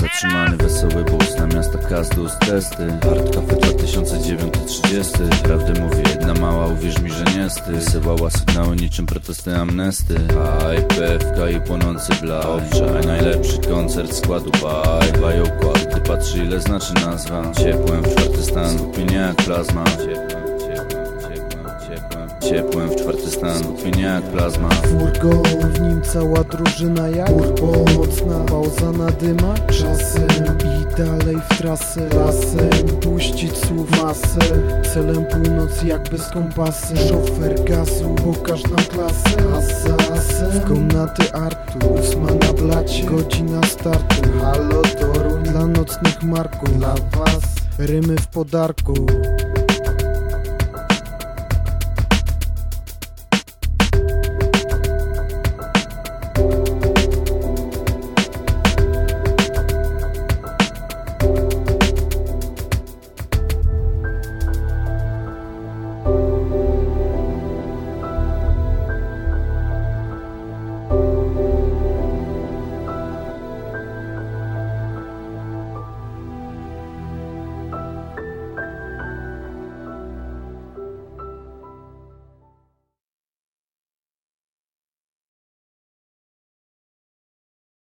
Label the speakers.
Speaker 1: Zatrzymany wesoły bus na miasta Kazdus Testy. Hard Cafe 2009-30 Prawdę mówi jedna mała, uwierz mi, że nie sty Wysyłała sygnały niczym protesty amnesty. Aj, PFK i płonący blaj Obczaj, najlepszy koncert składu Baj, baj układ, ty patrzy ile znaczy nazwa. Ciepłem w czwarty stan, skupienie jak plazma. ciepłem, ciepłem w czwarty stan, skupienie jak plazma.
Speaker 2: Furgon, w nim cała drużyna jak Turbo mocna, pauza na dyma Czasem i dalej w trasę Lasem puścić słów masę Celem północ jak bez kompasy. Szofer gazu, pokaż nam klasę Asasem w komnaty artu Ósma na blacie, godzina startu. Halo Toruń dla nocnych marków Dla was. Rymy w podarku